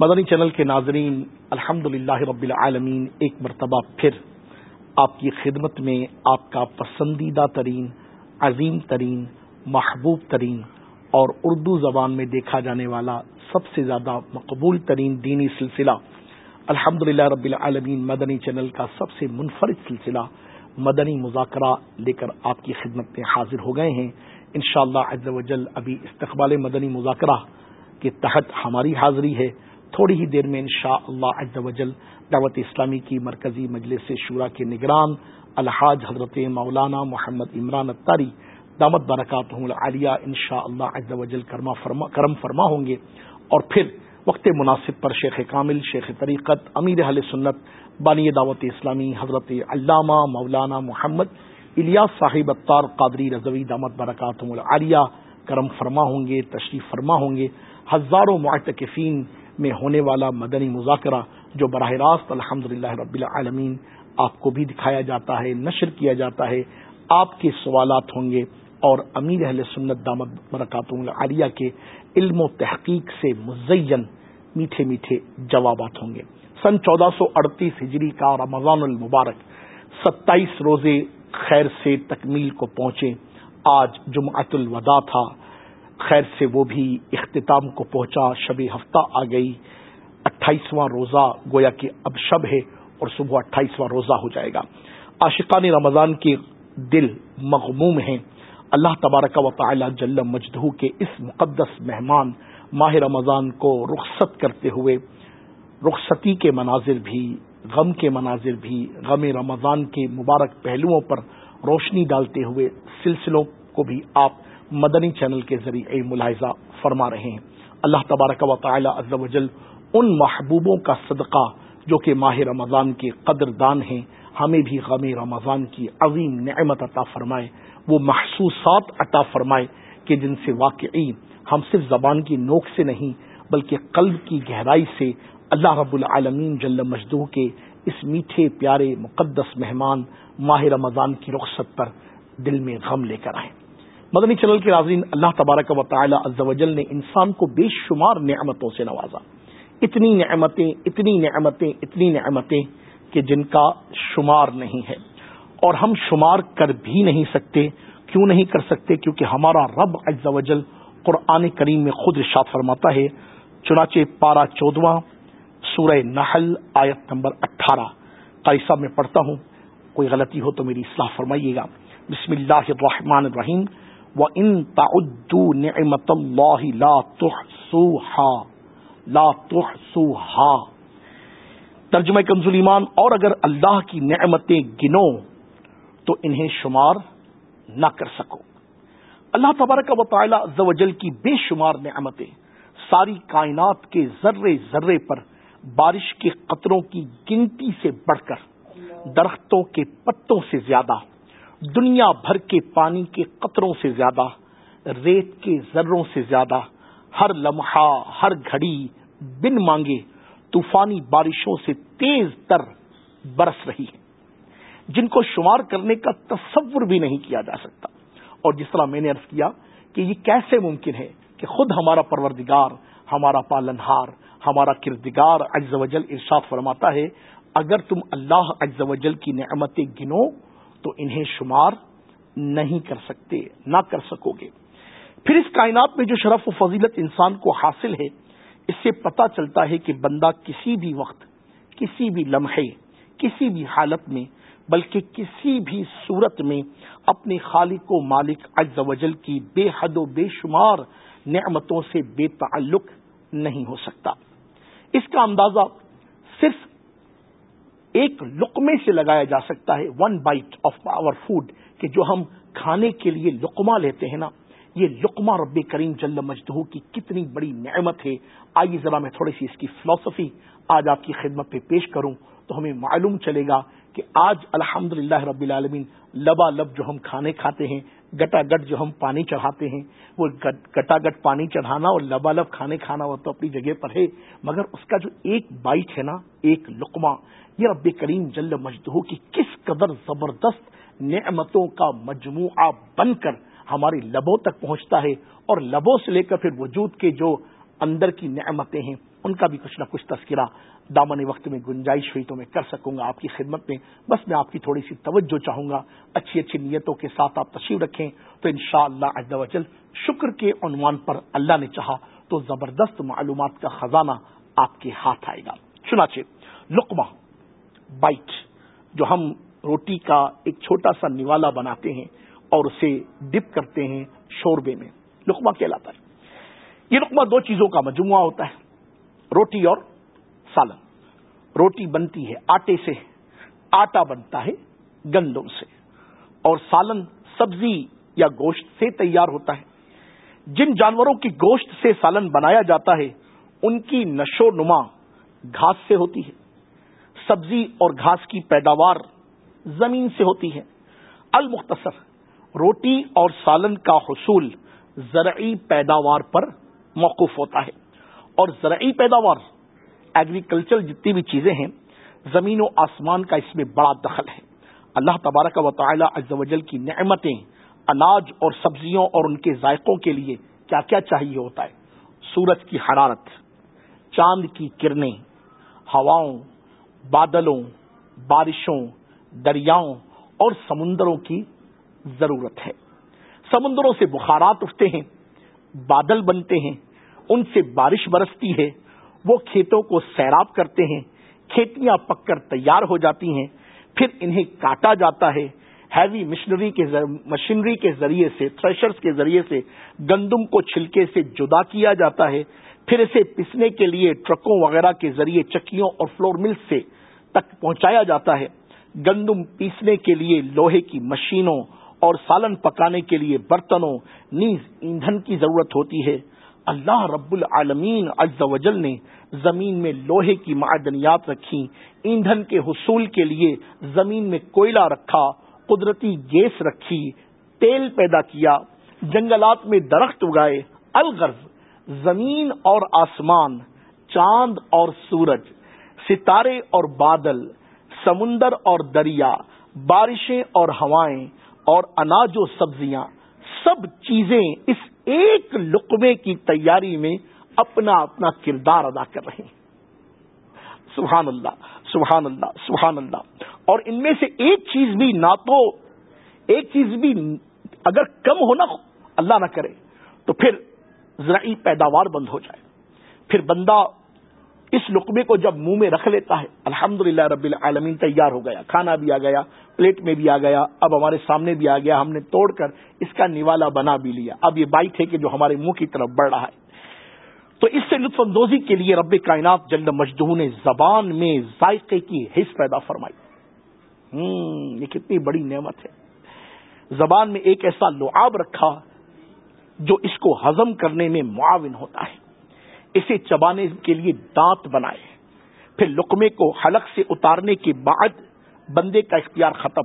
مدنی channel کے ناظرین الحمد للہ رب العالمین، ایک مرتبہ پھر آپ کی خدمت میں آپ کا پسندیدہ ترین، عظیم ترین، محبوب ترین اور اردو زبان میں دیکھا جانے والا سب سے زیادہ مقبول ترین دینی سلسلہ الحمد للہ رب العالمین مدنی چینل کا سب سے منفرد سلسلہ مدنی مذاکرہ لے کر آپ کی خدمت میں حاضر ہو گئے ہیں۔ انشاءاللہ شاء اللہ ابھی استقبال مدنی مذاکرہ کے تحت ہماری حاضری ہے۔ تھوڑی ہی دیر میں انشاء اللہ وجل دعوت اسلامی کی مرکزی مجلس شورا کے نگران الحاج حضرت مولانا محمد عمران اتاری دامت برکات عالیہ ان شاء اللہ وجل کرم فرما ہوں گے۔ اور پھر وقت مناسب پر شیخ کامل، شیخ طریقت، امیر اہل سنت، بانی دعوت اسلامی حضرت علامہ مولانا محمد الیاس صاحب اطار قادری رضوی دامت برکات عالیہ کرم فرما ہوں گے، تشریف فرما ہوں گے۔ ہزاروں معتکفین میں ہونے والا مدنی مذاکرہ جو براہ راست الحمد رب العالمین آپ کو بھی دکھایا جاتا ہے، نشر کیا جاتا ہے، آپ کے سوالات ہوں گے اور امیر اہل سنت دامت برکات العالیہ کے علم و تحقیق سے مزین میٹھے میٹھے جوابات ہوں گے۔ سن چودہ سو اڑتیس ہجری کا رمضان المبارک، ستائیس روزے خیر سے تکمیل کو پہنچے۔ آج جمعت الوداع تھا۔ خیر سے وہ بھی اختتام کو پہنچا، شب ہفتہ آ گئی۔ اٹھائیسواں روزہ گویا کہ اب شب ہے اور صبح اٹھائیسواں روزہ ہو جائے گا۔ عاشقان رمضان کے دل مغموم ہیں۔ اللہ تبارک و تعالی جل مجدہ کے اس مقدس مہمان ماہ رمضان کو رخصت کرتے ہوئے، رخصتی کے مناظر بھی، غم کے مناظر بھی، غم رمضان کے مبارک پہلوؤں پر روشنی ڈالتے ہوئے سلسلوں کو بھی آپ مدنی چینل کے ذریعے ملاحظہ فرما رہے ہیں۔ اللہ تبارک و تعالی عز و جل ان محبوبوں کا صدقہ جو کہ ماہ رمضان کے قدر دان ہیں، ہمیں بھی غم رمضان کی عظیم نعمت عطا فرمائے۔ وہ محسوسات عطا فرمائے کہ جن سے واقعی ہم صرف زبان کی نوک سے نہیں، بلکہ قلب کی گہرائی سے اللہ رب العالمین جل مجدو کے اس میٹھے پیارے مقدس مہمان ماہ رمضان کی رخصت پر دل میں غم لے کر آئیں مدنی چینل کے ناظرین، اللہ تبارک و تعالی عز و جل نے انسان کو بے شمار نعمتوں سے نوازا۔ اتنی نعمتیں اتنی نعمتیں اتنی نعمتیں کہ جن کا شمار نہیں ہے۔ اور ہم شمار کر بھی نہیں سکتے، کیوں نہیں کر سکتے؟ کیونکہ ہمارا رب عز و جل قرآن کریم میں خود ارشاد فرماتا ہے، چنانچہ پارا چودواں، سورہ نحل، آیت نمبر اٹھارہ۔ قاری میں پڑھتا ہوں، کوئی غلطی ہو تو میری اصلاح فرمائیے گا۔ بسم اللہ الرحمن الرحیم۔ ان تعدو نعمت اللہ لا لا ترجمہ کنزول ایمان، اور اگر اللہ کی نعمتیں گنو، تو انہیں شمار نہ کر سکو۔ اللہ تبارک و تعالی عز و جل کی بے شمار نعمتیں، ساری کائنات کے ذرے ذرے پر بارش کے قطروں کی گنتی سے بڑھ کر، درختوں کے پتوں سے زیادہ دنیا بھر کے پانی کے قطروں سے زیادہ، ریت کے ذروں سے زیادہ، ہر لمحہ، ہر گھڑی بن مانگے، طوفانی بارشوں سے تیز تر برس رہی ہے۔ جن کو شمار کرنے کا تصور بھی نہیں کیا جا سکتا۔ اور جس طرح میں نے عرض کیا کہ یہ کیسے ممکن ہے کہ خود ہمارا پروردگار، ہمارا پالنہار، ہمارا کردگار اجز وجل ارشاد فرماتا ہے، اگر تم اللہ اجز وجل کی نعمتیں گنو تو انہیں شمار نہیں کر سکتے، نہ کر سکو گے۔ پھر اس کائنات میں جو شرف و فضیلت انسان کو حاصل ہے، اس سے پتا چلتا ہے کہ بندہ کسی بھی وقت، کسی بھی لمحے، کسی بھی حالت میں، بلکہ کسی بھی صورت میں اپنے خالق و مالک اجز وجل کی بے حد و بے شمار نعمتوں سے بے تعلق نہیں ہو سکتا۔ اس کا اندازہ صرف ایک لقمے سے لگایا جا سکتا ہے one bite of our food کہ جو ہم کھانے کے لیے لقمہ لیتے ہیں نا، یہ لقمہ رب کریم جل مجدہ کی کتنی بڑی نعمت ہے۔ آئیے ذرا میں تھوڑی سی اس کی فلسفی آج آپ کی خدمت پہ پیش کروں، تو ہمیں معلوم چلے گا کہ آج الحمد رب العالمین لبا لب جو ہم کھانے کھاتے ہیں، گٹا گٹ جو ہم پانی چڑھاتے ہیں، وہ گٹا گٹ پانی چڑھانا اور لبا لب کھانے کھانا وہ تو اپنی جگہ پر ہے، مگر اس کا جو ایک بائٹ ہے نا، ایک لقمہ یہ رب کریم جل مجدہ کی کس قدر زبردست نعمتوں کا مجموعہ بن کر ہماری لبوں تک پہنچتا ہے اور لبوں سے لے کر پھر وجود کے جو اندر کی نعمتیں ہیں، ان کا بھی کچھ نہ کچھ تذکرہ دامن وقت میں گنجائش ہوئی تو میں کر سکوں گا آپ کی خدمت میں۔ بس میں آپ کی تھوڑی سی توجہ چاہوں گا، اچھی اچھی نیتوں کے ساتھ آپ تشریف رکھیں تو ان شاء اللہ شکر کے عنوان پر اللہ نے چاہا تو زبردست معلومات کا خزانہ آپ کے ہاتھ آئے گا۔ چنانچہ لقمہ بائٹ جو ہم روٹی کا ایک چھوٹا سا نوالا بناتے ہیں اور اسے ڈپ کرتے ہیں شوربے میں، لقمہ کہلاتا ہے یہ لقمہ دو چیزوں کا مجموعہ ہوتا ہے، روٹی اور سالن۔ روٹی بنتی ہے آٹے سے، آٹا بنتا ہے گندم سے۔ اور سالن سبزی یا گوشت سے تیار ہوتا ہے۔ جن جانوروں کی گوشت سے سالن بنایا جاتا ہے، ان کی نشو نما گھاس سے ہوتی ہے۔ سبزی اور گھاس کی پیداوار زمین سے ہوتی ہے۔ المختصر، روٹی اور سالن کا حصول زرعی پیداوار پر موقف ہوتا ہے۔ اور زرعی پیداوار ایگریکلچر جتنی بھی چیزیں ہیں، زمین و آسمان کا اس میں بڑا دخل ہے۔ اللہ تبارک و تعالی عز و جل کی نعمتیں، اناج اور سبزیوں اور ان کے ذائقوں کے لیے کیا کیا چاہیے ہوتا ہے۔ سورج کی حرارت، چاند کی کرنیں، ہواؤں بادلوں، بارشوں، دریاؤں اور سمندروں کی ضرورت ہے۔ سمندروں سے بخارات اٹھتے ہیں، بادل بنتے ہیں، ان سے بارش برستی ہے۔ وہ کھیتوں کو سیراب کرتے ہیں، کھیتیاں پک کر تیار ہو جاتی ہیں، پھر انہیں کاٹا جاتا ہے۔ ہیوی مشنری کے مشینری کے ذریعے سے تھریشرز کے ذریعے سے گندم کو چھلکے سے جدا کیا جاتا ہے، پھر اسے پسنے کے لیے ٹرکوں وغیرہ کے ذریعے چکیوں اور فلور مل سے تک پہنچایا جاتا ہے۔ گندم پیسنے کے لیے لوہے کی مشینوں اور سالن پکانے کے لیے برتنوں، نیز ایندھن کی ضرورت ہوتی ہے۔ اللہ رب العالمین عز و جل نے زمین میں لوہے کی معدنیات رکھی ایندھن کے حصول کے لیے زمین میں کوئلہ رکھا قدرتی گیس رکھی، تیل پیدا کیا، جنگلات میں درخت اگائے، الغرض، زمین اور آسمان، چاند اور سورج، ستارے اور بادل، سمندر اور دریا، بارشیں اور ہوائیں اور اناج و سبزیاں، سب چیزیں اس ایک لقمے کی تیاری میں اپنا اپنا کردار ادا کر رہے ہیں۔ سبحان اللہ سبحان اللہ سبحان اللہ۔ اور ان میں سے ایک چیز بھی نہ تو، ایک چیز بھی اگر کم ہونا اللہ نہ کرے، تو پھر زرعی پیداوار بند ہو جائے۔ پھر بندہ اس لقمے کو جب منہ میں رکھ لیتا ہے الحمد رب العالمین تیار ہو گیا، کھانا بھی آ گیا، پلیٹ میں بھی آ گیا، اب ہمارے سامنے بھی آ گیا، ہم نے توڑ کر اس کا نوالا بنا بھی لیا۔ اب یہ بائٹ ہے کہ جو ہمارے منہ کی طرف بڑھ رہا ہے۔ تو اس سے لطف اندوزی کے لیے رب کائنات جلد مجدو نے زبان میں ذائقے کی حص پیدا فرمائی۔ یہ کتنی بڑی نعمت ہے۔ زبان میں ایک ایسا لعاب رکھا جو اس کو ہضم کرنے میں معاون ہوتا ہے۔ اسے چبانے کے لیے دانت بنائے۔ پھر لقمے کو حلق سے اتارنے کے بعد بندے کا اختیار ختم۔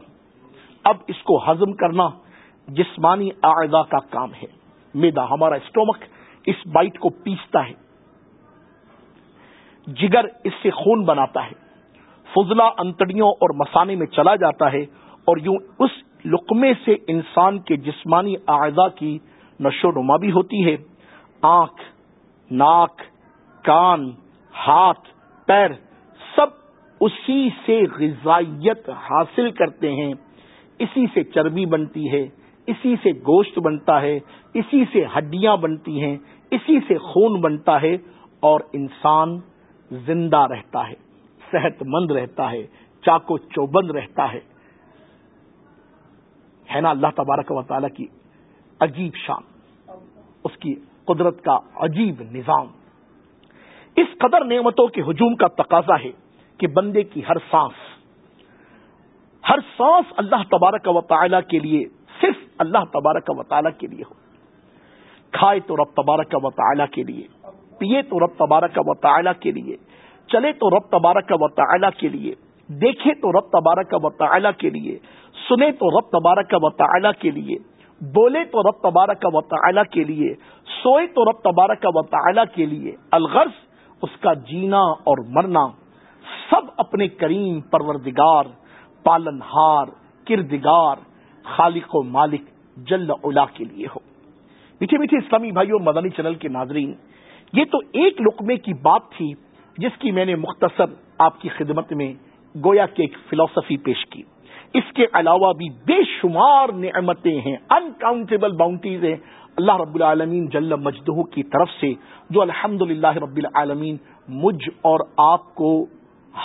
اب اس کو ہضم کرنا جسمانی اعضاء کا کام ہے۔ میدا ہمارا اسٹومک اس بائٹ کو پیستا ہے۔ جگر اس سے خون بناتا ہے۔ فضلہ انتڑیوں اور مسانے میں چلا جاتا ہے اور یوں اس لقمے سے انسان کے جسمانی اعضاء کی نشو نما بھی ہوتی ہے۔ آنکھ، ناک، کان، ہاتھ، پیر سب اسی سے غذائیت حاصل کرتے ہیں۔ اسی سے چربی بنتی ہے، اسی سے گوشت بنتا ہے، اسی سے ہڈیاں بنتی ہیں۔ اسی سے خون بنتا ہے اور انسان زندہ رہتا ہے صحت مند رہتا ہے چاکو چوبند رہتا ہے۔ ہے نا اللہ تبارک و تعالی کی عجیب شان، اس کی قدرت کا عجیب نظام۔ اس قدر نعمتوں کے ہجوم کا تقاضا ہے کہ بندے کی ہر سانس ہر سانس اللہ تبارک و تعالی کے لیے، صرف اللہ تبارک و تعالی کے لیے ہو۔ کھائے تو رب تبارک و تعالی کے لیے، پیے تو رب تبارک و تعالی کے لیے، چلے تو رب تبارک و تعالی کے لیے، دیکھے تو رب تبارک و تعالی کے لیے، سنے تو رب تبارک و تعالی کے لیے، بولے تو رب تبارک و تعالی کے لیے، سوئے تو رب تبارک و تعالی کے لیے، الغرض اس کا جینا اور مرنا، سب اپنے کریم پروردگار پالن ہار کردگار، خالق و مالک جل اولا کے لیے ہو۔ میٹھے میٹھے اسلامی بھائی اور مدنی چینل کے ناظرین، یہ تو ایک لقمے کی بات تھی جس کی میں نے مختصر آپ کی خدمت میں گویا کے ایک فلسفی پیش کی۔ اس کے علاوہ بھی بے شمار نعمتیں ہیں انکاؤنٹیبل باؤنڈریز ہیں۔ اللہ رب العالمین جل مجدہ کی طرف سے جو الحمد رب العالمین مجھ اور آپ کو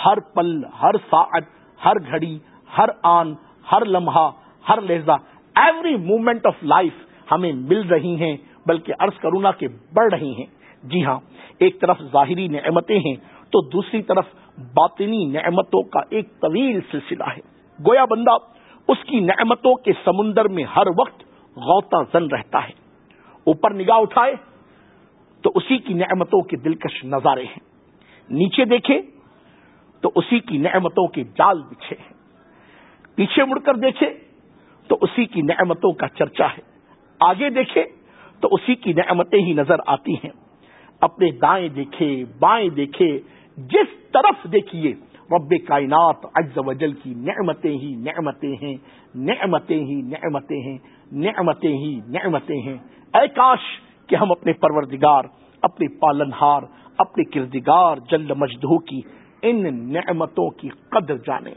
ہر پل، ہر ساعت، ہر گھڑی، ہر آن، ہر لمحہ، ہر لہجہ ایوری مومنٹ آف لائف ہمیں مل رہی ہیں، بلکہ عرض کرونا کے بڑھ رہی ہیں۔ جی ہاں ایک طرف ظاہری نعمتیں ہیں، تو دوسری طرف باطنی نعمتوں کا ایک طویل سلسلہ ہے۔ گویا بندہ، اس کی نعمتوں کے سمندر میں ہر وقت غوطہ زن رہتا ہے۔ اوپر نگاہ اٹھائے، تو اسی کی نعمتوں کے دلکش نظارے ہیں۔ نیچے دیکھے، تو اسی کی نعمتوں کے جال بچھے ہیں۔ پیچھے مڑ کر دیکھے، تو اسی کی نعمتوں کا چرچا ہے۔ آگے دیکھے تو اسی کی نعمتیں ہی نظر آتی ہیں۔ اپنے دائیں دیکھے بائیں دیکھے جس طرف دیکھیے، رب کائنات عز و جل کی نعمتیں ہی نعمتیں ہیں، نعمتیں ہی نعمتیں ہیں، نعمتیں ہی نعمتیں ہیں۔ اے کاش کہ ہم اپنے پروردگار، اپنے پالنہار، اپنے کردگار جل مجدہ کی ان نعمتوں کی قدر جانے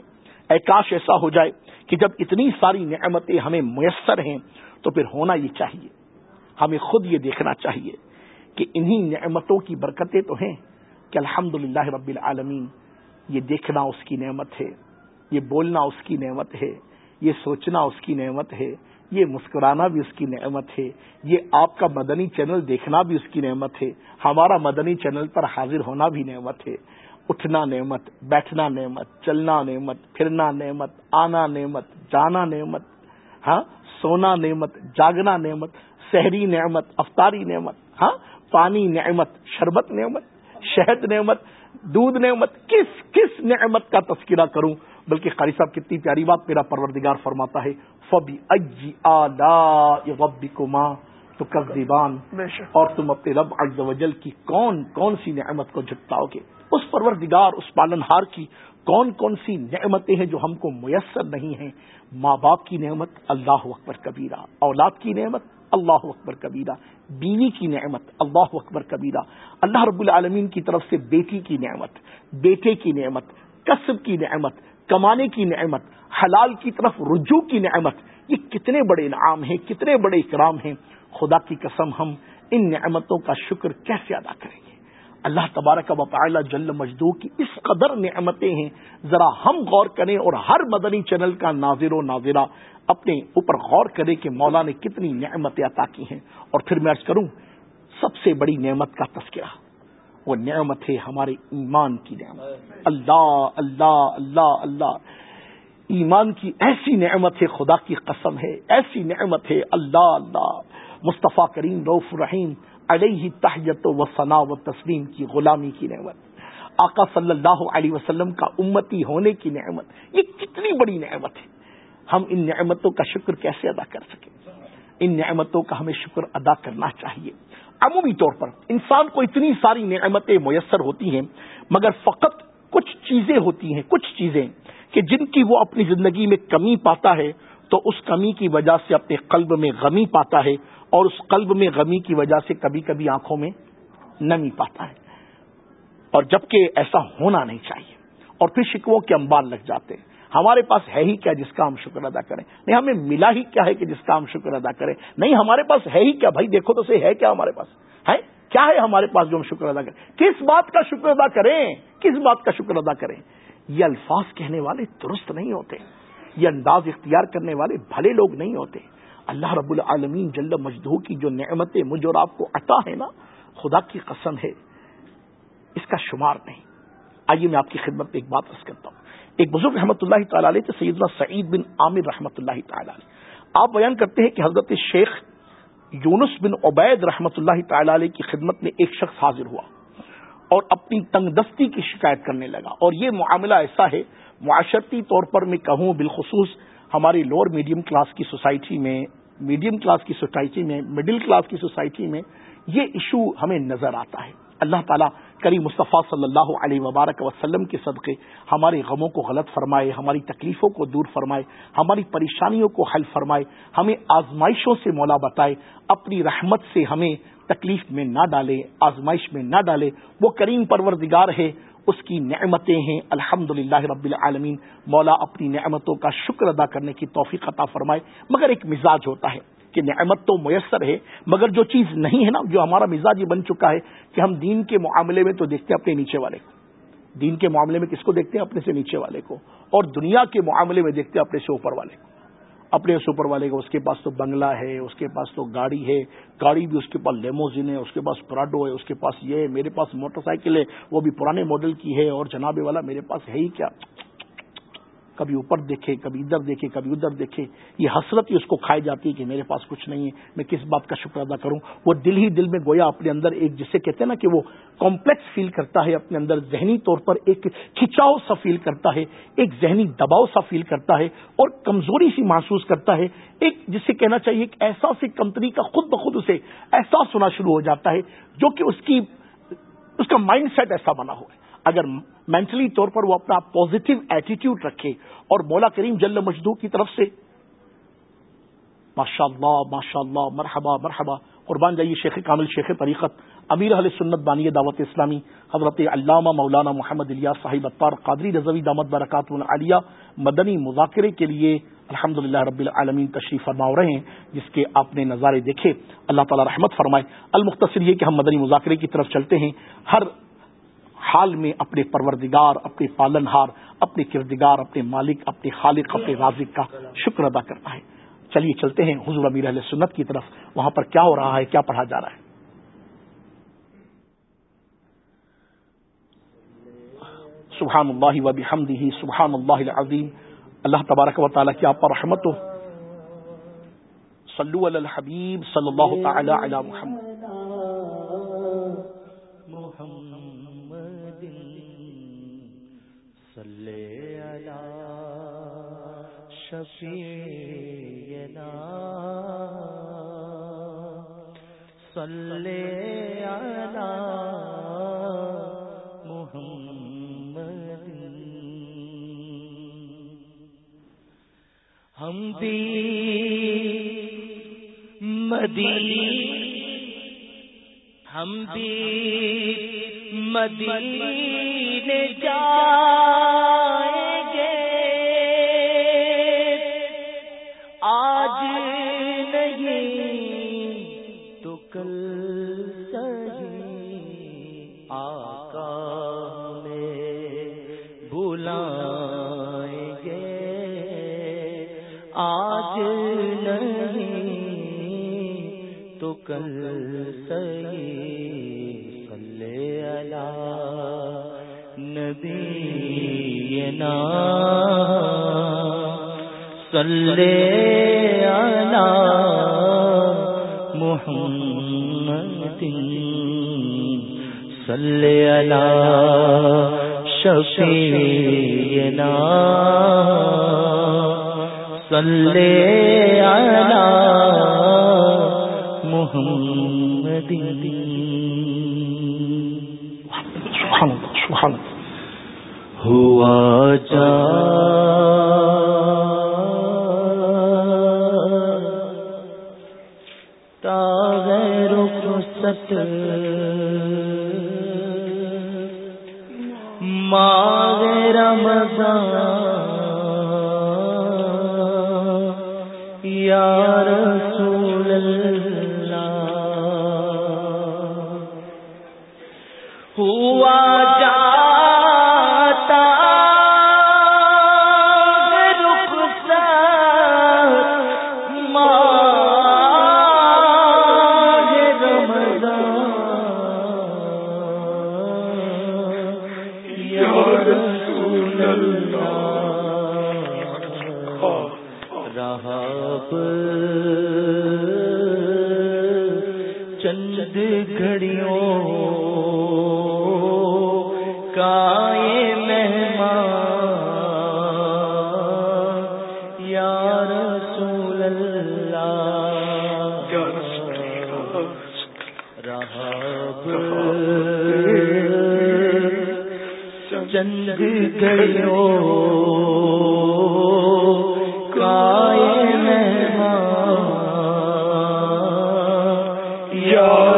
اے کاش ایسا ہو جائے کہ جب اتنی ساری نعمتیں ہمیں میسر ہیں تو پھر ہونا یہ چاہیے۔ ہمیں خود یہ دیکھنا چاہیے کہ انہی نعمتوں کی برکتیں تو ہیں کہ الحمد رب العالمین، یہ دیکھنا اس کی نعمت ہے، یہ بولنا اس کی نعمت ہے، یہ سوچنا اس کی نعمت ہے، یہ مسکرانا بھی اس کی نعمت ہے، یہ آپ کا مدنی چینل دیکھنا بھی اس کی نعمت ہے، ہمارا مدنی چینل پر حاضر ہونا بھی نعمت ہے۔ اٹھنا نعمت، بیٹھنا نعمت، چلنا نعمت، پھرنا نعمت، آنا نعمت، جانا نعمت ہاں؟ سونا نعمت جاگنا نعمت شہری نعمت افطاری نعمت ہاں پانی نعمت شربت نعمت شہد نعمت دودھ نعمت کس کس نعمت کا تذکرہ کروں؟ بلکہ قاری صاحب کتنی پیاری بات میرا پروردگار فرماتا ہے فبی اجی آبی کو ماں تو کردیبان اور تم اپنے رب اجز وجل کی کون کون سی نعمت کو جھٹاؤ گے؟ اس پروردگار اس پالن ہار کی کون کون سی نعمتیں ہیں جو ہم کو میسر نہیں ہیں؟ ماں باپ کی نعمت اللہ اکبر کبیرہ، اولاد کی نعمت اللہ اکبر کبیرہ، بیوی کی نعمت اللہ اکبر کبیرہ، اللہ رب العالمین کی طرف سے بیٹی کی نعمت، بیٹے کی نعمت کسب کی نعمت، کمانے کی نعمت، حلال کی طرف رجوع کی نعمت، یہ کتنے بڑے انعام ہیں، کتنے بڑے اکرام ہیں؟ خدا کی قسم ہم ان نعمتوں کا شکر کیسے ادا کریں گے؟ اللہ تبارک و تعالی جل مجدو کی اس قدر نعمتیں ہیں، ذرا ہم غور کریں اور ہر مدنی چینل کا ناظر و ناظرہ اپنے اوپر غور کرے کہ مولا نے کتنی نعمتیں عطا کی ہیں۔ اور پھر میں ارض کروں، سب سے بڑی نعمت کا تذکرہ، وہ نعمت ہے ہمارے ایمان کی نعمت۔ اللہ اللہ اللہ اللہ۔ ایمان کی ایسی نعمت ہے، خدا کی قسم ہے، ایسی نعمت ہے، اللہ اللہ۔ مصطفیٰ کریم روف رحیم علیہ تحیت و ثنا و تسلیم کی غلامی کی نعمت، آقا صلی اللہ علیہ وسلم کا امتی ہونے کی نعمت، یہ کتنی بڑی نعمت ہے۔ ہم ان نعمتوں کا شکر کیسے ادا کر سکیں؟ ان نعمتوں کا ہمیں شکر ادا کرنا چاہیے۔ عمومی طور پر انسان کو اتنی ساری نعمتیں میسر ہوتی ہیں، مگر فقط کچھ چیزیں ہوتی ہیں، کچھ چیزیں کہ جن کی وہ اپنی زندگی میں کمی پاتا ہے تو اس کمی کی وجہ سے اپنے قلب میں غمی پاتا ہے اور اس قلب میں غمی کی وجہ سے کبھی کبھی آنکھوں میں نمی پاتا ہے۔ اور جبکہ ایسا ہونا نہیں چاہیے، اور پھر شکووں کے امبال لگ جاتے ہیں۔ ہمارے پاس ہے ہی کیا جس کا ہم شکر ادا کریں؟ نہیں، ہمیں ملا ہی کیا ہے کہ جس کا ہم شکر ادا کریں؟ نہیں، ہمارے پاس ہے ہی کیا؟ بھائی، دیکھو تو صحیح ہے کیا ہمارے پاس؟ ہے؟ کیا ہے ہمارے پاس جو ہم شکر ادا کریں؟ کس بات کا شکر ادا کریں؟ کس بات کا شکر ادا کریں؟ یہ الفاظ کہنے والے درست نہیں ہوتے۔ یہ انداز اختیار کرنے والے بھلے لوگ نہیں ہوتے۔ اللہ رب العالمین جل مجدو کی جو نعمتیں مجھ اور آپ کو عطا ہے نا، خدا کی قسم ہے، اس کا شمار نہیں۔ آئیے میں آپ کی خدمت میں ایک بات رس کرتا ہوں۔ ایک بزرگ رحمۃ اللہ تعالی علیہ سیدنا سعید بن عامر رحمۃ اللہ تعالی علیہ۔ آپ بیان کرتے ہیں کہ حضرت شیخ یونس بن عبید رحمت اللہ تعالی علیہ کی خدمت میں ایک شخص حاضر ہوا اور اپنی تنگ دستی کی شکایت کرنے لگا۔ اور یہ معاملہ ایسا ہے معاشرتی طور پر میں کہوں بالخصوص ہماری لوور میڈیم کلاس کی سوسائٹی میں میڈیم کلاس کی سوسائٹی میں مڈل کلاس کی سوسائٹی میں یہ ایشو ہمیں نظر آتا ہے۔ اللہ تعالیٰ کری مصطفیٰ صلی اللہ علیہ وبارک وسلم کے صدقے ہمارے غموں کو غلط فرمائے، ہماری تکلیفوں کو دور فرمائے، ہماری پریشانیوں کو حل فرمائے، ہمیں آزمائشوں سے مولا بتائے، اپنی رحمت سے ہمیں تکلیف میں نہ ڈالے، آزمائش میں نہ ڈالے۔ وہ کریم پروردگار ہے اس کی نعمتیں ہیں۔ الحمد رب العالمین، مولا اپنی نعمتوں کا شکر ادا کرنے کی توفیق عطا فرمائے۔ مگر ایک مزاج ہوتا ہے کہ نعمت تو میسر ہے، مگر جو چیز نہیں ہے نا، جو ہمارا مزاج یہ بن چکا ہے کہ ہم دین کے معاملے میں تو دیکھتے ہیں اپنے نیچے والے کو۔ دین کے معاملے میں کس کو دیکھتے ہیں؟ اپنے سے نیچے والے کو۔ اور دنیا کے معاملے میں دیکھتے ہیں اپنے سے اوپر والے کو۔ اپنے اوپر والے کو اس کے پاس تو بنگلہ ہے، اس کے پاس تو گاڑی ہے، گاڑی بھی اس کے پاس لیموزن ہے، اس کے پاس پراڈو ہے، اس کے پاس یہ ہے، میرے پاس موٹر سائیکل ہے، وہ بھی پرانے ماڈل کی ہے اور جناب والا میرے پاس ہے ہی کیا؟ کبھی اوپر دیکھے، کبھی ادھر دیکھے، کبھی ادھر دیکھے۔ یہ حسرت ہی اس کو کھائی جاتی ہے کہ میرے پاس کچھ نہیں ہے، میں کس بات کا شکر ادا کروں؟ وہ دل ہی دل میں گویا اپنے اندر ایک جسے کہتے ہیں نا کہ وہ کمپلیکس فیل کرتا ہے، اپنے اندر ذہنی طور پر ایک کھچاؤ سا فیل کرتا ہے، ایک ذہنی دباؤ سا فیل کرتا ہے اور کمزوری سی محسوس کرتا ہے۔ ایک جسے کہنا چاہیے ایک احساس کمپنی کا خود بخود اسے احساس ہونا شروع ہو جاتا ہے، جو کہ اس کی، اس کا مائنڈ سیٹ ایسا بنا ہوا ہے۔ اگر مینٹلی طور پر وہ اپنا پازیٹو ایٹیٹیوڈ رکھے اور مولا کریم جل مجدو کی طرف سے ماشاء اللہ ماشاء اللہ مرحبا مرحبا۔ قربان جائیے شیخ کامل، شیخ طریقت، امیر علیہ سنت بانی دعوت اسلامی، حضرت علامہ مولانا محمد الیا صاحب اطار، قادری رضوی دامت برکات العالیہ، مدنی مذاکرے کے لیے الحمد للہ رب العالمین تشریف فرما رہے ہیں، جس کے آپ نے نظارے دیکھے۔ اللہ تعالی رحمت فرمائے۔ المختصر یہ کہ ہم مدنی مذاکرے کی طرف چلتے ہیں۔ ہر حال میں اپنے پروردگار، اپنے پالن ہار اپنے کردگار، اپنے مالک، اپنے خالق، اپنے رازق کا شکر ادا کرنا ہے۔ چلیے، چلتے ہیں حضور امیر اہل سنت کی طرف۔ وہاں پر کیا ہو رہا ہے؟ کیا پڑھا جا رہا ہے؟ سبحان اللہ و بحمدہ، سبحان اللہ العظیم۔ اللہ تبارک و تعالیٰ کی آپ پر رحمت ہو۔ صلو علی الحبیب صلی اللہ تعالی علی محمد۔ شفینا صلی علی محمد ہم بھی مدی ہم بھی مدینے جائیں نا سلے آلہ محمد۔ صلی اللہ شفینا صلی اللہ رخصت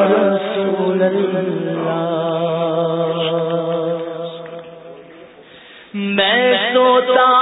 رسول اللہ۔ میں سوتا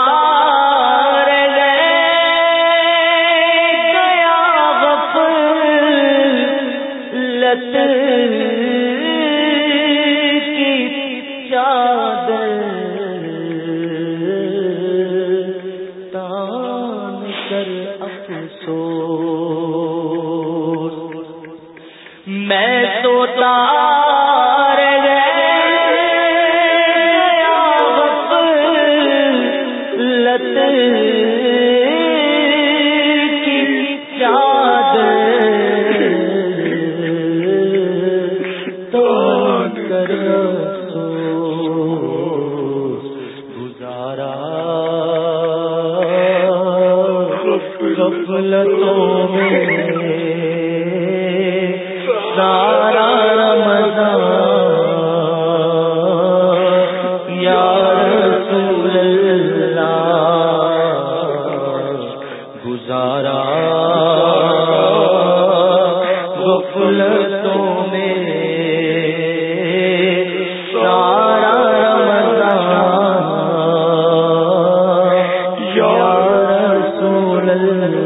جی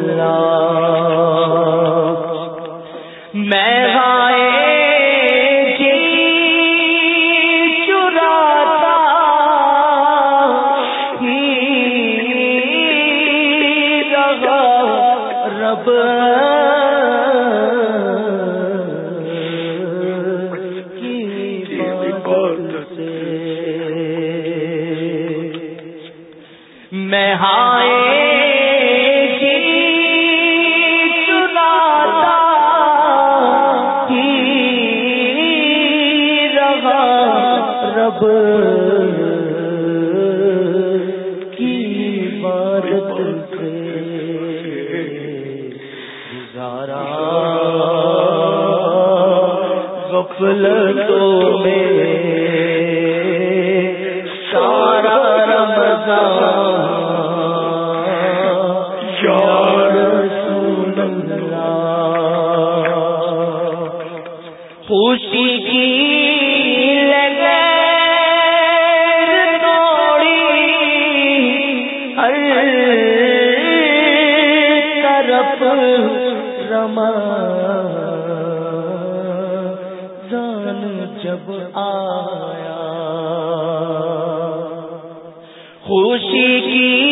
جب آیا خوشی کی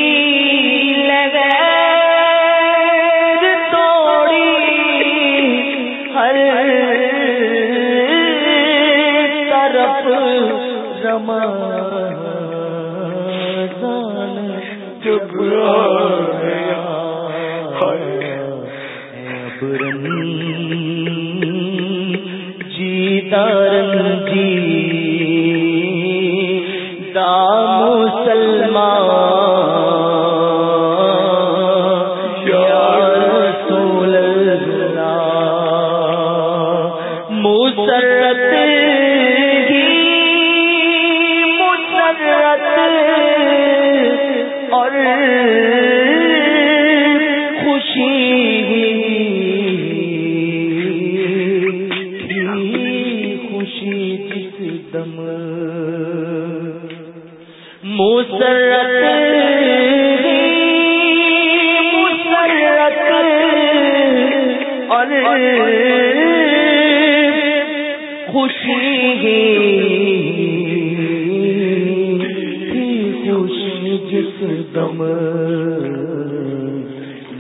دم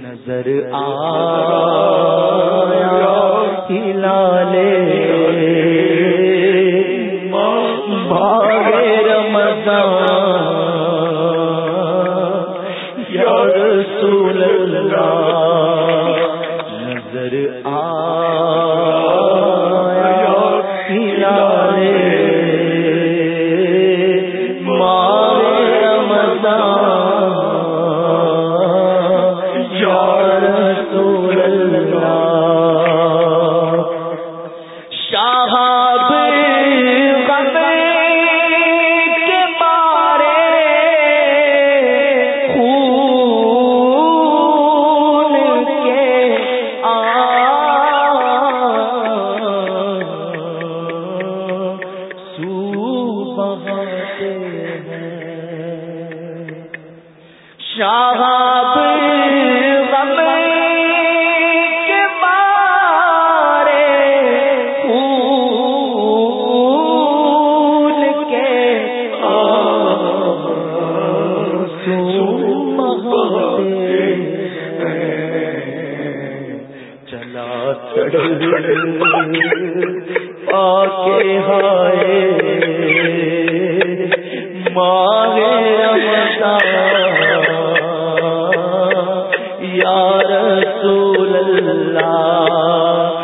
نظر آ چلا چڑھ آ ہائے مارے یا رسول اللہ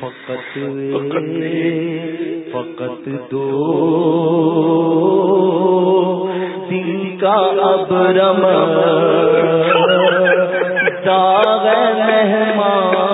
فقط فقط دو۔ دل کا ابرم داغ مہمان۔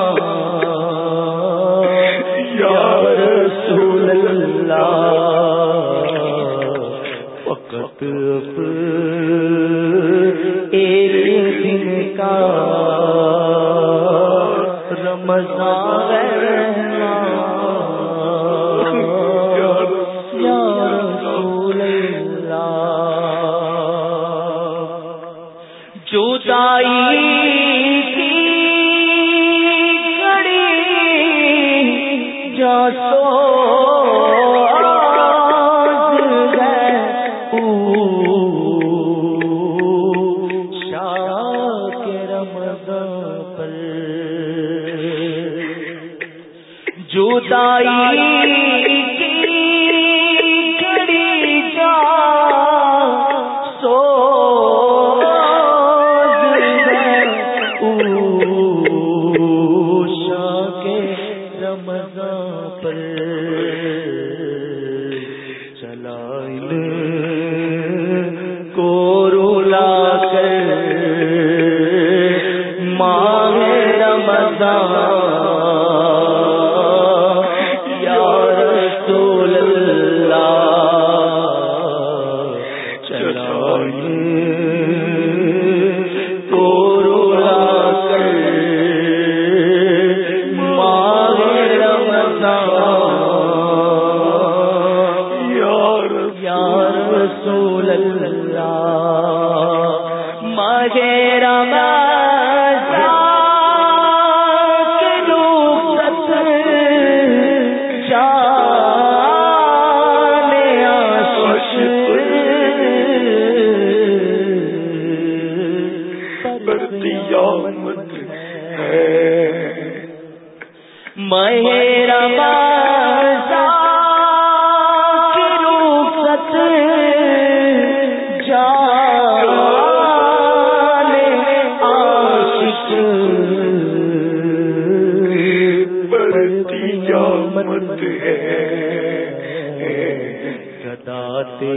داتے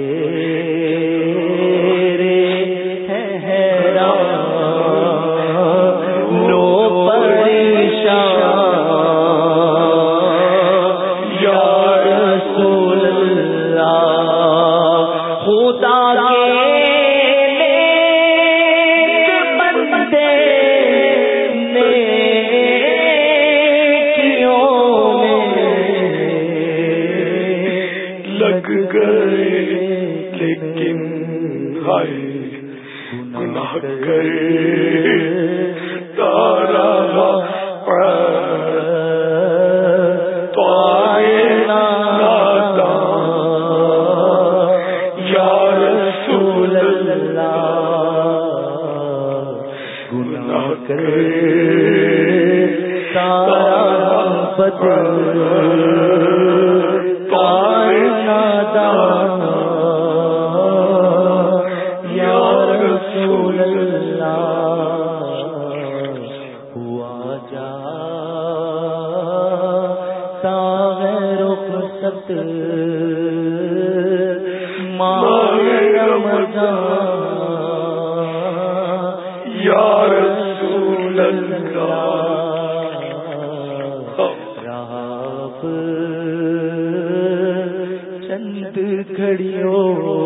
گھڑیوں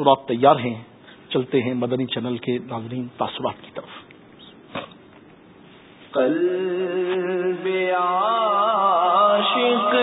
تاثرات تیار ہیں چلتے ہیں مدنی چینل کے ناظرین تاثرات کی طرف۔ قلب عاشق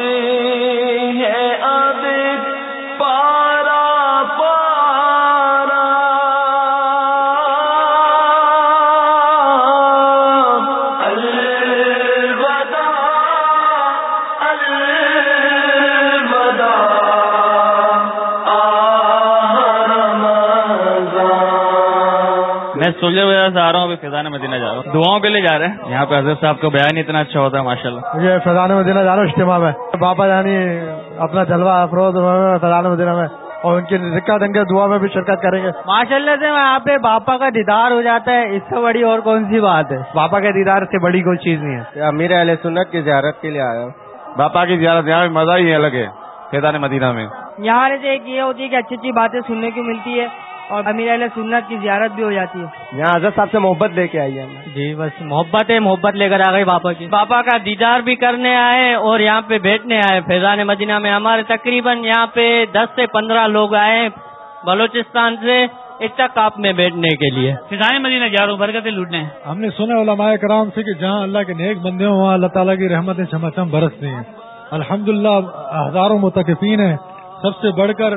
سلجھے وجہ سے آ رہا ہوں ابھی فیضان مدینہ جا رہا ہوں۔ دعاؤں کے لیے جا رہے ہیں۔ یہاں پہ حضرت صاحب کا بیان اتنا اچھا ہوتا ہے ماشاء اللہ فیضان مدینہ جا رہا ہوں اجتماع میں۔ بابا یعنی اپنا جلوہ افروز فیضان مدینہ میں۔ اور ان کی ذکر دیں گے دعا میں بھی شرکت کریں گے۔ ماشاء اللہ سے وہاں پہ باپا کا دیدار ہو جاتا ہے۔ اس سے بڑی اور کون سی بات ہے؟ باپا کے دیدار سے بڑی کوئی چیز نہیں ہے۔ امیر علیہ سنت کی زیارت کے لیے آیا ہوں۔ باپا کی زیارت یہاں مزہ ہی الگ ہے فیضان مدینہ میں۔ یہاں سے ایک یہ ہوتی ہے کہ اچھی اچھی باتیں سننے کو ملتی ہے۔ اور امیر علیہ سنت کی زیارت بھی ہو جاتی ہے۔ یہاں حضرت صاحب سے محبت لے کے آئی ہے۔ جی بس محبت ہے محبت لے کر آ گئی باپا کی۔ باپا کا دیدار بھی کرنے آئے اور یہاں پہ بیٹھنے آئے۔ فیضان مدینہ میں ہمارے تقریباً یہاں پہ دس سے پندرہ لوگ آئے بلوچستان سے آپ میں بیٹھنے کے لیے۔ فضان مدینہ گیارہ برکتیں لوٹنے۔ ہم نے سنا علماء کرام سے کہ جہاں اللہ کے نیک بندے ہوں وہاں اللہ تعالیٰ کی رحمتیں چمچم برستی ہیں۔ الحمد للہ ہزاروں متقفین ہیں۔ سب سے بڑھ کر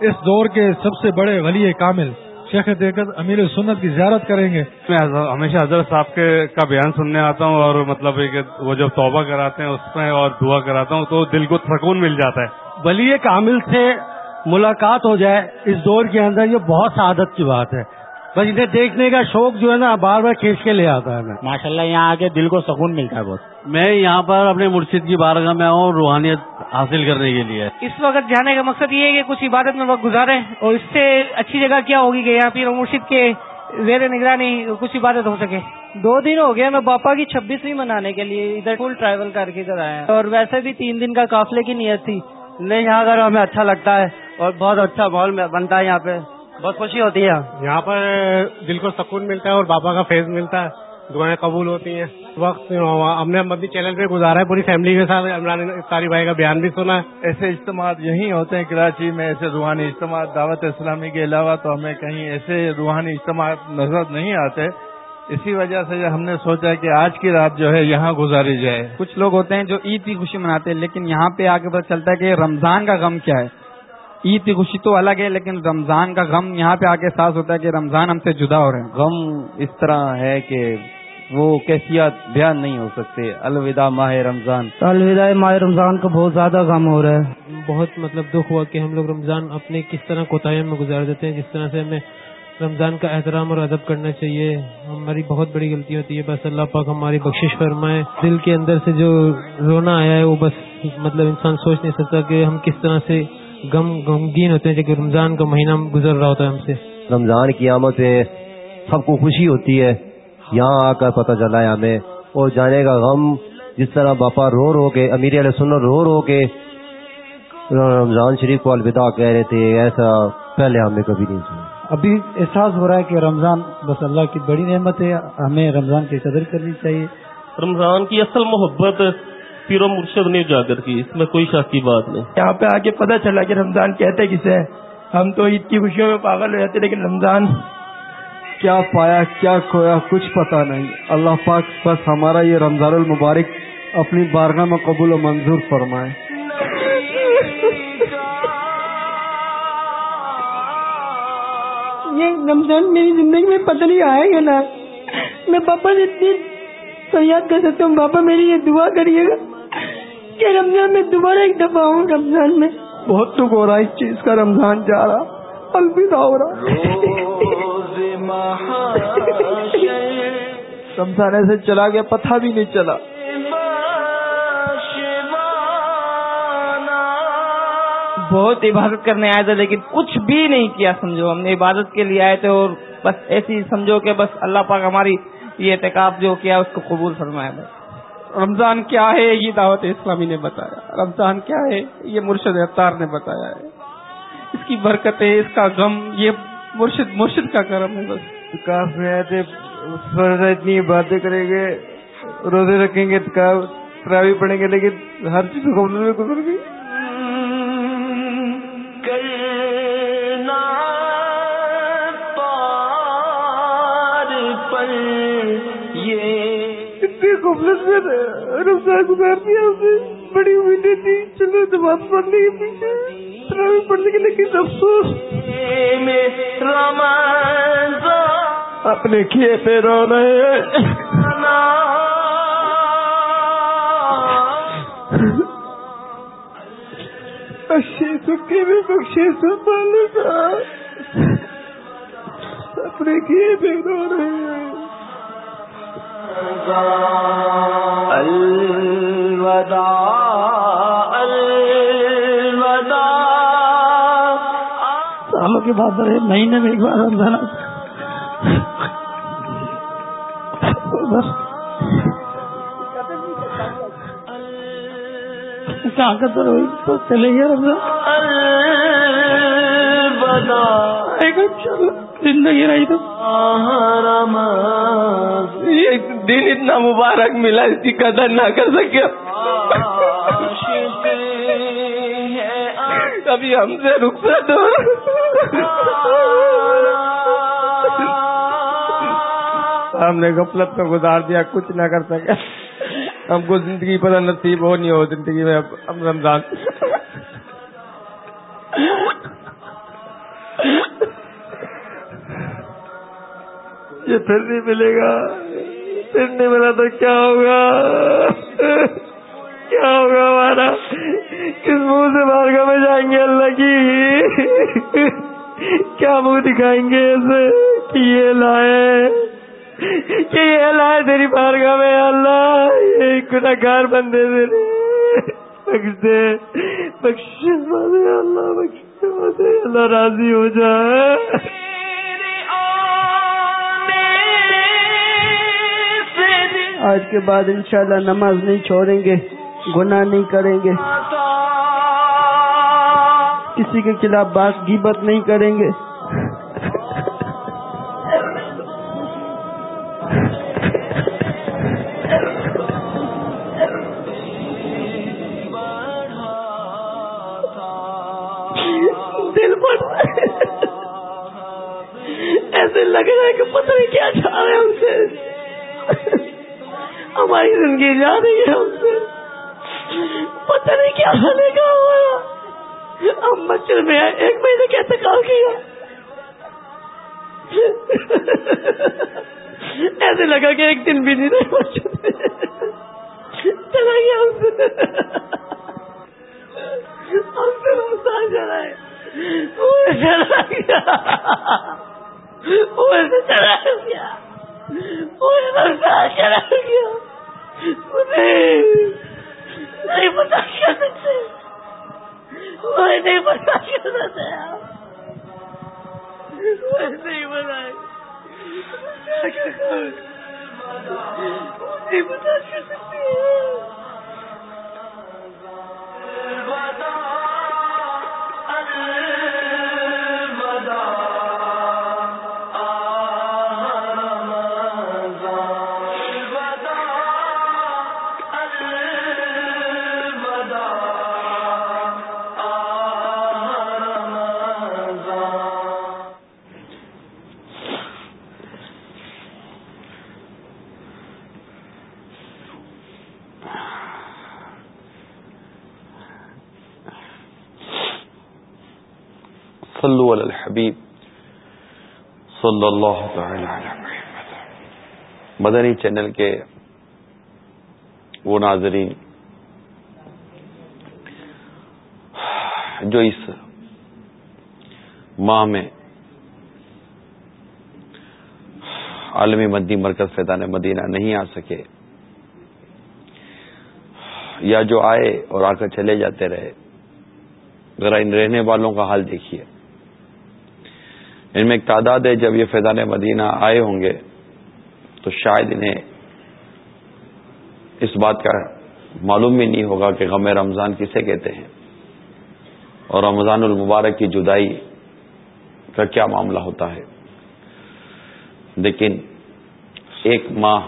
اس دور کے سب سے بڑے ولی کامل شیخ دیکھ امیر سنت کی زیارت کریں گے۔ میں ہمیشہ حضرت صاحب کے کا بیان سننے آتا ہوں اور مطلب کہ وہ جب توبہ کراتے ہیں اس میں اور دعا کراتا ہوں تو دل کو سکون مل جاتا ہے۔ ولی کامل سے ملاقات ہو جائے اس دور کے اندر یہ بہت سعادت کی بات ہے۔ بس انہیں دیکھنے کا شوق جو ہے نا بار بار کھینچ کے لے آتا ہے۔ ماشاء اللہ یہاں آ کے دل کو سکون ملتا ہے بہت۔ میں یہاں پر اپنے مرشد کی بارگاہ میں آؤں روحانیت حاصل کرنے کے لیے۔ اس وقت جانے کا مقصد یہ ہے کہ کچھ عبادت میں وقت گزارے اور اس سے اچھی جگہ کیا ہوگی کہ یہاں پھر مرشد کے زیر نگرانی کچھ عبادت ہو سکے؟ دو دن ہو گیا میں باپا کی چھبیسویں منانے کے لیے ادھر فل ٹریول کر کے ادھر آیا اور ویسے بھی تین دن کا قافلے کی نیت تھی۔ نہیں یہاں اگر ہمیں اچھا لگتا ہے اور بہت اچھا ماحول بنتا ہے یہاں پہ۔ بہت خوشی ہوتی ہے۔ یہاں پر دل کو سکون ملتا ہے اور بابا کا فیض ملتا ہے۔ دعائیں قبول ہوتی ہیں۔ وقت ہم نے مدی چینل پہ گزارا ہے پوری فیملی کے ساتھ عمران ساری بھائی کا بیان بھی سنا ہے۔ ایسے اجتماع یہی ہوتے ہیں کراچی میں ایسے روحانی اجتماع دعوت اسلامی کے علاوہ تو ہمیں کہیں ایسے روحانی اجتماع نظر نہیں آتے۔ اسی وجہ سے ہم نے سوچا کہ آج کی رات جو ہے یہاں گزاری جائے۔ کچھ لوگ ہوتے ہیں جو عید کی خوشی مناتے ہیں لیکن یہاں پہ آگے پتہ چلتا ہے کہ رمضان کا غم کیا ہے۔ عید کی خوشی تو الگ ہے لیکن رمضان کا غم یہاں پہ آگے ساس ہوتا ہے کہ رمضان ہم سے جدا ہو رہے ہیں۔ غم اس طرح ہے کہ وہ کیفیات بیان نہیں ہو سکتے۔ الوداع ماہ رمضان۔ الوداع ماہ رمضان کا بہت زیادہ غم ہو رہا ہے۔ بہت مطلب دکھ ہوا کہ ہم لوگ رمضان اپنے کس طرح کوتاہیوں میں گزار دیتے ہیں جس طرح سے ہمیں رمضان کا احترام اور ادب کرنا چاہیے۔ ہماری بہت بڑی غلطی ہوتی ہے بس اللہ پاک ہماری بخشش فرمائے۔ دل کے اندر سے جو رونا آیا ہے وہ بس مطلب انسان سوچ نہیں سکتا کہ ہم کس طرح سے غم غمگین ہوتے ہیں کہ رمضان کا مہینہ گزر رہا ہوتا ہے ہم سے۔ رمضان کی آمد سے سب کو خوشی ہوتی ہے۔ یہاں آ کر پتہ چلا ہے ہمیں۔ اور جانے کا غم جس طرح باپا رو رو کے امیر علیہ سنر رو رو کے رمضان شریف کو الوداع کہہ رہے تھے ایسا پہلے ہم نے کبھی نہیں سنا۔ ابھی احساس ہو رہا ہے کہ رمضان بس اللہ کی بڑی نعمت ہے ہمیں رمضان کی قدر کرنی چاہیے۔ رمضان کی اصل محبت پیر و مرشد نے اجاگر کی اس میں کوئی شک کی بات نہیں۔ یہاں پہ آ کے پتہ چلا کہ رمضان کہتے کسے ہم تو عید کی خوشیوں میں پاگل ہو جاتے لیکن رمضان کیا پایا کیا کھویا کچھ پتا نہیں۔ اللہ پاک بس ہمارا یہ رمضان المبارک اپنی بارگاہ میں قبول و منظور فرمائے۔ یہ رمضان میری زندگی میں پتہ نہیں آئے گا نا میں پاپا سے اتنی فریاد کر سکتا ہوں پاپا میری یہ دعا کریے گا۔ کہ رمضان میں دوبارہ ایک دفعہ ہوں رمضان میں۔ بہت دکھ ہو رہا ہے اس چیز کا رمضان جا رہا۔ الوداع ہو رہا۔ رمضان ایسے چلا گیا پتہ بھی نہیں چلا۔ بہت عبادت کرنے آئے تھے لیکن کچھ بھی نہیں کیا سمجھو۔ ہم نے عبادت کے لیے آئے تھے اور بس ایسی سمجھو کہ بس اللہ پاک ہماری یہ اعتکاب جو کیا اس کو قبول فرمایا۔ بس رمضان کیا ہے؟ یہ دعوت اسلامی نے بتایا۔ رمضان کیا ہے؟ یہ مرشد افطار نے بتایا ہے۔ اس کی برکتیں، اس کا غم، یہ مرشد مرشد کا کرم ہے بس۔ کاف میں آئے تھے اتنی باتیں کریں گے، روزے رکھیں گے تراوی پڑھیں گے، لیکن ہر چیز میں گزر گئی۔ اتنی میں رمضان گزار دیا اسے بڑی امیدیں تھی جی۔ چلو نماز پڑھنے کے پیچھے۔ تراوی پڑھنے کے لیکن افسوس۔ اپنے کیے پہ رو رہے بخشے سکے میں بخشے سنبھالے کا اپنے کیے پہ رو رہے ہیں۔ سالوں کے بعد مہینے میں ایک بار رمضان کہاں کا تو چلے گیا رمضان ایک زندگی رہی تو۔ دن اتنا مبارک ملا، اس کی قدر نہ کر سکے۔ کبھی ہم سے رخصت ہم نے غفلت میں گزار دیا، کچھ نہ کر سکے۔ ہم کو زندگی پتہ نصیب ہو نہیں ہو، زندگی میں اب رمضان۔ یہ پھر نہیں ملے گا۔ پھر نہیں ملا تو کیا ہوگا؟ کیا ہوگا ہمارا؟ کس منہ سے بارگاہ میں جائیں گے اللہ کی؟ کیا منہ دکھائیں گے ایسے کہ یہ لائے؟ کہ یہ لائے تیری بارگاہ میں اللہ؟ یہ گناہگار بندے تیرے۔ بخش دے بخش اللہ بخش اللہ، راضی ہو جائے آج کے بعد انشاءاللہ نماز نہیں چھوڑیں گے، گناہ نہیں کریں گے۔ کسی کے خلاف بات گیبت نہیں کریں گے۔ ہماری زندگی جا رہی ہے ہم سے پتہ نہیں کیا ہونے کا ہمارا ہم مسجد میں آئے، ایک مہینے کیسے کام کیا۔ ایسے لگا کہ ایک دن بھی نہیں رہے چلا گیا ہم سے ہم سے رمضان چلا ہے وہ چلا گیا۔ وہ چلا گیا۔ وہ چلا گیا۔ نہیں پتا کیا سکتے نہیں پتا کیا نہیں پتا۔ کیا صلو علی الحبیب صلی اللہ تعالی علی محمد. مدنی چینل کے وہ ناظرین، جو اس ماہ میں عالمی مدی مرکز فیضان مدینہ نہیں آ سکے، یا جو آئے اور آ کر چلے جاتے رہے، ذرا ان رہنے والوں کا حال دیکھیے۔ ان میں ایک تعداد ہے، جب یہ فیضان مدینہ آئے ہوں گے، تو شاید انہیں اس بات کا معلوم بھی نہیں ہوگا کہ غم رمضان کسے کہتے ہیں۔ اور رمضان المبارک کی جدائی کا کیا معاملہ ہوتا ہے۔ لیکن ایک ماہ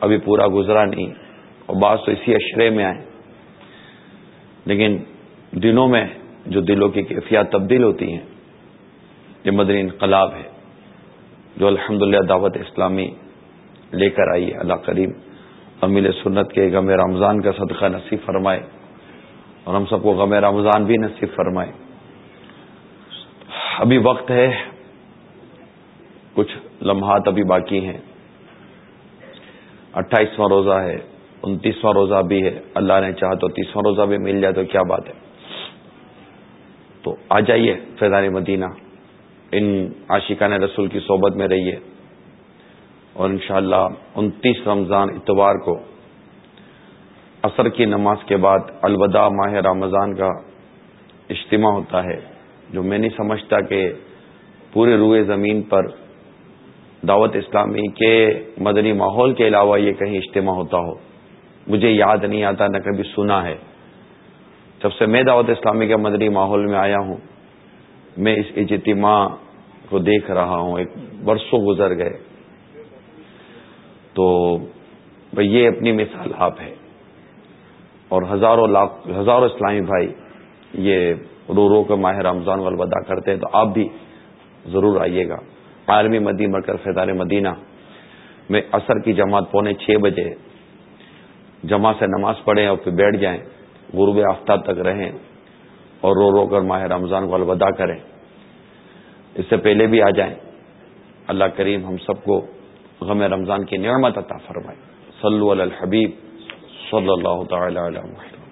ابھی پورا گزرا نہیں، اور بعض تو اسی اشرے میں آئے۔ لیکن دنوں میں جو دلوں کی کیفیات تبدیل ہوتی ہیں یہ مدنی انقلاب ہے، جو الحمد دعوت اسلامی لے کر آئی ہے۔ اللہ کریم امیل سنت کے غم رمضان کا صدقہ نصیب فرمائے اور ہم سب کو غم رمضان بھی نصیب فرمائے۔ ابھی وقت ہے، کچھ لمحات ابھی باقی ہیں۔ اٹھائیسواں روزہ ہے، انتیسواں روزہ بھی ہے۔ اللہ نے چاہا تو تیسواں روزہ بھی مل جائے تو کیا بات ہے؟ تو آ جائیے فیضان مدینہ۔ ان عاشقان رسول کی صحبت میں رہیے اور انشاءاللہ انتیس رمضان اتوار کو عصر کی نماز کے بعد الوداع ماہ رمضان کا اجتماع ہوتا ہے، جو میں نہیں سمجھتا کہ پورے روئے زمین پر دعوت اسلامی کے مدنی ماحول کے علاوہ یہ کہیں اجتماع ہوتا ہو۔ مجھے یاد نہیں آتا، نہ کبھی سنا ہے۔ جب سے میں دعوت اسلامی کے مدنی ماحول میں آیا ہوں میں اس اجتماع کو دیکھ رہا ہوں، ایک برسوں گزر گئے۔ تو یہ اپنی مثال آپ ہے۔ اور ہزاروں لاکھ، ہزاروں اسلامی بھائی یہ رو رو کر ماہ رمضان والوداع کرتے ہیں، تو آپ بھی ضرور آئیے گا۔ عالمی مدی مرکز فیضان مدینہ میں اثر کی جماعت پونے چھ بجے جمع سے نماز پڑھیں اور پھر بیٹھ جائیں، غروب آفتاب تک رہیں۔ اور رو رو کر ماہ رمضان کو الوداع کریں۔ اس سے پہلے بھی آ جائیں۔ اللہ کریم ہم سب کو غم رمضان کی نعمت عطا فرمائے۔ صلو علی الحبیب صلی اللہ تعالی علیہ